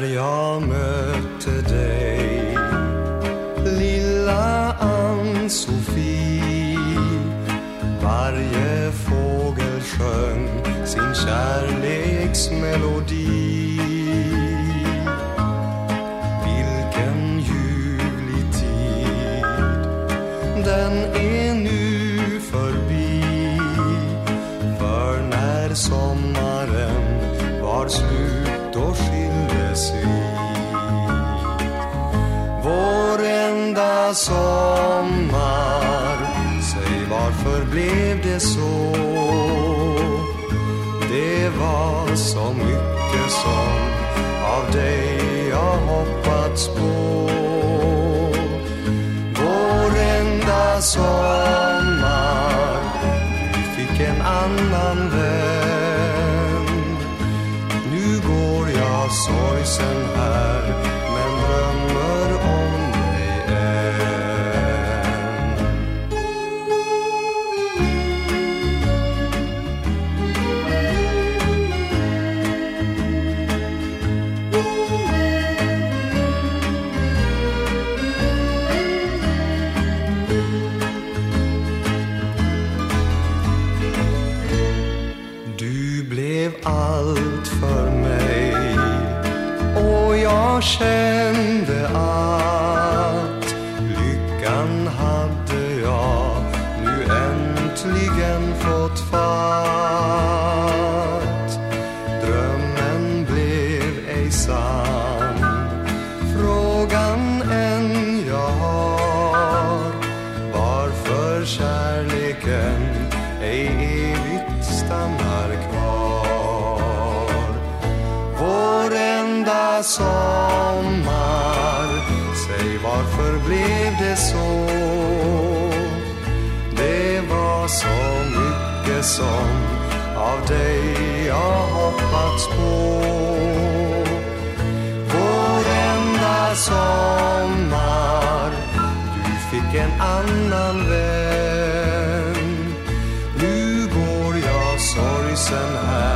när jag mötte dig. Lilla Ann-Sofie Varje fågel sjöng sin kärleksmelodi. Vilken ljuvlig tid Den skildes Vår enda sommar Säg varför blev det så? Det var så mycket som av dig jag hoppats på. Sorgsen här Men drömmer om dig än. Du blev allt för mig jag kände att lyckan hade jag nu äntligen fått fatt. Drömmen blev ej sann, frågan än jag har varför kärleken ej evigt stannar kvar. Vår enda sommar, varför blev det så? Det var så mycket som av dig jag hoppats på. Varenda sommar Du fick en annan vän Nu går jag sorgsen här